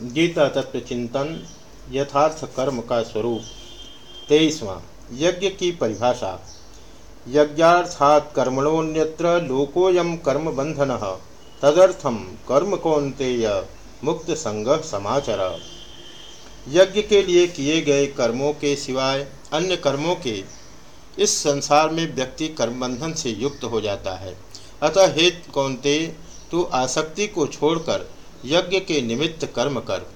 गीता तत्व चिंतन यथार्थ कर्म का स्वरूप तेईसवां, यज्ञ की परिभाषा। यज्ञार्थात कर्मणोन्यत्र लोकोयम कर्म बंधन तदर्थम कर्म कौंतेय मुक्त संग समाचर यज्ञ के लिए किए गए कर्मों के सिवाय अन्य कर्मों के, इस संसार में व्यक्ति कर्मबंधन से युक्त हो जाता है। अतः हेत कौनते, तू आसक्ति को छोड़कर यज्ञ के निमित्त कर्म कर।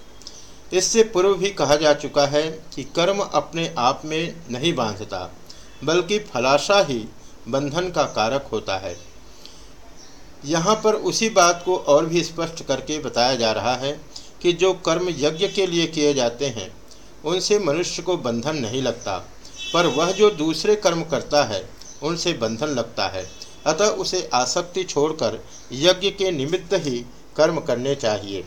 इससे पूर्व भी कहा जा चुका है कि कर्म अपने आप में नहीं बांधता, बल्कि फलाशा ही बंधन का कारक होता है। यहाँ पर उसी बात को और भी स्पष्ट करके बताया जा रहा है कि जो कर्म यज्ञ के लिए किए जाते हैं, उनसे मनुष्य को बंधन नहीं लगता, पर वह जो दूसरे कर्म करता है, उनसे बंधन लगता है। अतः उसे आसक्ति छोड़कर यज्ञ के निमित्त ही कर्म करने चाहिए।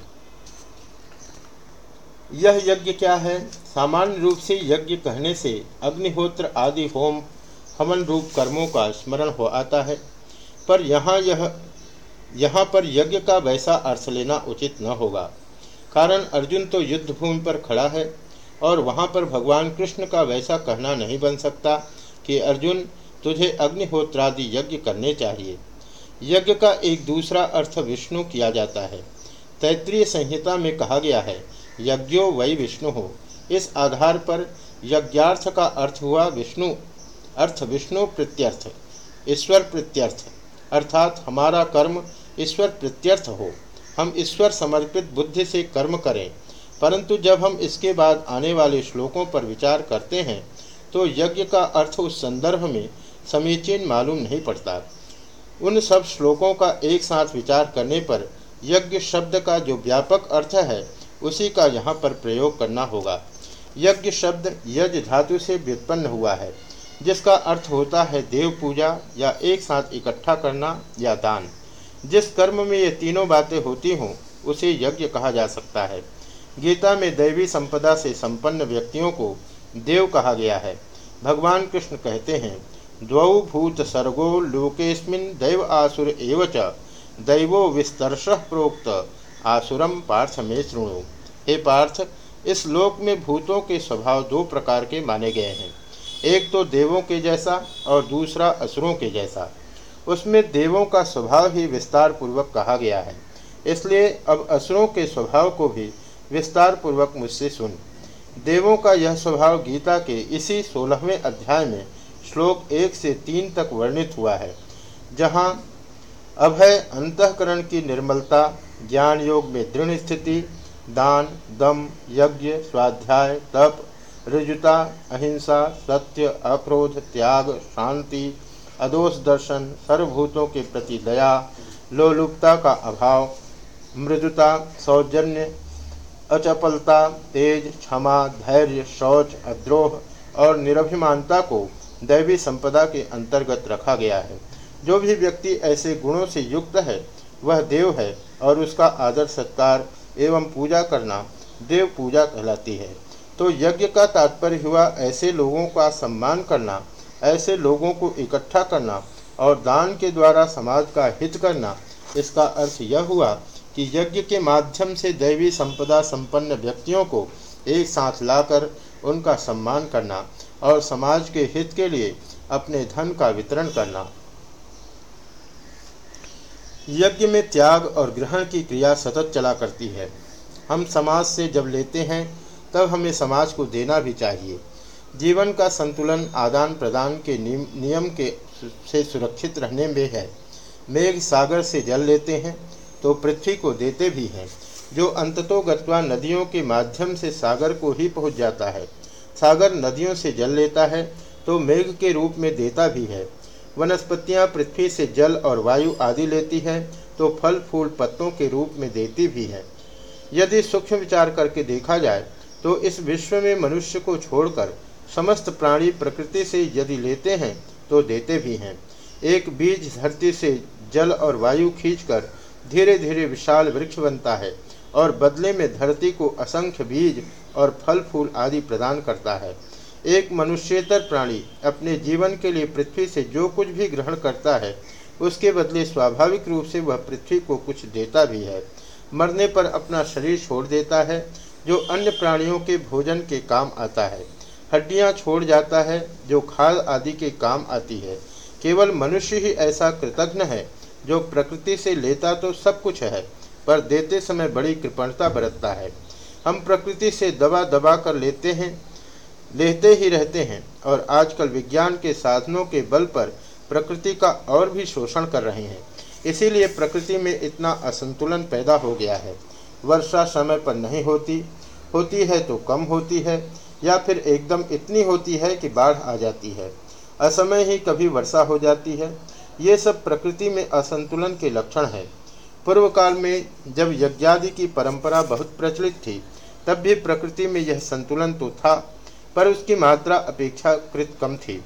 यह यज्ञ क्या है? सामान्य रूप से यज्ञ कहने से अग्निहोत्र आदि होम हवन रूप कर्मों का स्मरण हो आता है। पर यहाँ यह, यहाँ पर यज्ञ का वैसा अर्थ लेना उचित न होगा। कारण अर्जुन तो युद्ध भूमि पर खड़ा है और वहाँ पर भगवान कृष्ण का वैसा कहना नहीं बन सकता कि अर्जुन, तुझे अग्निहोत्रादि यज्ञ करने चाहिए। यज्ञ का एक दूसरा अर्थ विष्णु किया जाता है। तैतृय संहिता में कहा गया है, यज्ञो वही विष्णु। हो इस आधार पर यज्ञार्थ का अर्थ हुआ विष्णु, अर्थ विष्णु प्रत्यर्थ, ईश्वर प्रत्यर्थ, अर्थात हमारा कर्म ईश्वर प्रत्यर्थ हो। हम ईश्वर समर्पित बुद्धि से कर्म करें, परंतु जब हम इसके बाद आने वाले श्लोकों पर विचार करते हैं तो यज्ञ का अर्थ उस संदर्भ में समीचीन मालूम नहीं पड़ता। उन सब श्लोकों का एक साथ विचार करने पर यज्ञ शब्द का जो व्यापक अर्थ है, उसी का यहाँ पर प्रयोग करना होगा। यज्ञ शब्द यज धातु से व्युत्पन्न हुआ है, जिसका अर्थ होता है देव पूजा या एक साथ इकट्ठा करना या दान। जिस कर्म में ये तीनों बातें होती हों, उसे यज्ञ कहा जा सकता है। गीता में दैवी संपदा से संपन्न व्यक्तियों को देव कहा गया है। भगवान कृष्ण कहते हैं द्वौ भूत सर्गो लोकेस्मिन दैव आसुर एवच दैवो विस्तर्श प्रोक्त। आसुरम पार्थ में श्रृणु हे पार्थ, इस लोक में भूतों के स्वभाव दो प्रकार के माने गए हैं। एक तो देवों के जैसा और दूसरा असुरों के जैसा। उसमें देवों का स्वभाव ही विस्तार पूर्वक कहा गया है। इसलिए अब असुरों के स्वभाव को भी विस्तार पूर्वक मुझसे सुन। देवों का यह स्वभाव गीता के इसी सोलहवें अध्याय में श्लोक एक से तीन तक वर्णित हुआ है, जहाँ अभय अंतकरण की निर्मलता, ज्ञान योग में दृढ़ स्थिति, दान, दम, यज्ञ, स्वाध्याय, तप, ऋजुता, अहिंसा, सत्य, अक्रोध, त्याग, शांति, अदोष दर्शन, सर्वभूतों के प्रति दया, लोलुपता का अभाव, मृदुता, सौजन्य, अचपलता, तेज, क्षमा, धैर्य, शौच, अद्रोह और निरभिमानता को दैवी संपदा के अंतर्गत रखा गया है। जो भी व्यक्ति ऐसे गुणों से युक्त है, वह देव है और उसका आदर सत्कार एवं पूजा करना देव पूजा कहलाती है। तो यज्ञ का तात्पर्य हुआ ऐसे लोगों का सम्मान करना, ऐसे लोगों को इकट्ठा करना और दान के द्वारा समाज का हित करना। इसका अर्थ यह हुआ कि यज्ञ के माध्यम से दैवी संपदा संपन्न व्यक्तियों को एक साथ लाकर उनका सम्मान करना और समाज के हित के लिए अपने धन का वितरण करना। यज्ञ में त्याग और ग्रहण की क्रिया सतत चला करती है। हम समाज से जब लेते हैं, तब हमें समाज को देना भी चाहिए। जीवन का संतुलन आदान प्रदान के नियम के से सुरक्षित रहने में है। मेघ सागर से जल लेते हैं तो पृथ्वी को देते भी हैं, जो अंततोगत्वा नदियों के माध्यम से सागर को ही पहुँच जाता है। सागर नदियों से जल लेता है तो मेघ के रूप में देता भी है। वनस्पतियाँ पृथ्वी से जल और वायु आदि लेती है तो फल फूल पत्तों के रूप में देती भी है। यदि सूक्ष्म विचार करके देखा जाए तो इस विश्व में मनुष्य को छोड़कर समस्त प्राणी प्रकृति से यदि लेते हैं तो देते भी हैं। एक बीज धरती से जल और वायु खींचकर धीरे धीरे विशाल वृक्ष बनता है। और बदले में धरती को असंख्य बीज और फल फूल आदि प्रदान करता है। एक मनुष्यतर प्राणी अपने जीवन के लिए पृथ्वी से जो कुछ भी ग्रहण करता है, उसके बदले स्वाभाविक रूप से वह पृथ्वी को कुछ देता भी है। मरने पर अपना शरीर छोड़ देता है, जो अन्य प्राणियों के भोजन के काम आता है। हड्डियाँ छोड़ जाता है, जो खाद आदि के काम आती है। केवल मनुष्य ही ऐसा कृतज्ञ है, जो प्रकृति से लेता तो सब कुछ है पर देते समय बड़ी कृपणता बरतता है। हम प्रकृति से दबा दबा कर लेते हैं, लेते ही रहते हैं और आजकल विज्ञान के साधनों के बल पर प्रकृति का और भी शोषण कर रहे हैं। इसीलिए प्रकृति में इतना असंतुलन पैदा हो गया है। वर्षा समय पर नहीं होती होती है तो कम होती है, या फिर एकदम इतनी होती है कि बाढ़ आ जाती है। असमय ही कभी वर्षा हो जाती है। ये सब प्रकृति में असंतुलन के लक्षण है। पूर्व काल में जब यज्ञादि की परंपरा बहुत प्रचलित थी, तब भी प्रकृति में यह संतुलन तो था, पर उसकी मात्रा अपेक्षाकृत कम थी।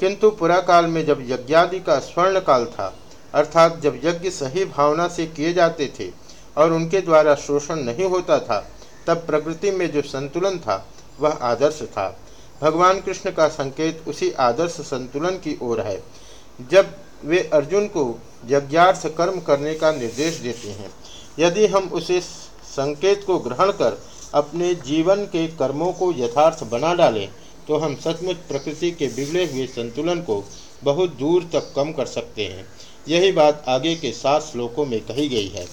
किंतु पुरा काल में जब यज्ञादि का स्वर्ण काल था, अर्थात जब यज्ञ सही भावना से किए जाते थे और उनके द्वारा शोषण नहीं होता था, तब प्रकृति में जो संतुलन था, वह आदर्श था। भगवान कृष्ण का संकेत उसी आदर्श संतुलन की ओर है। जब वे अर्जुन को यज्ञार्थ कर्म करने का निर्देश देते हैं। यदि हम उसे संकेत को ग्रहण कर अपने जीवन के कर्मों को यथार्थ बना डालें तो हम सचमुच प्रकृति के बिगड़े हुए संतुलन को बहुत दूर तक कम कर सकते हैं। यही बात आगे के सात श्लोकों में कही गई है।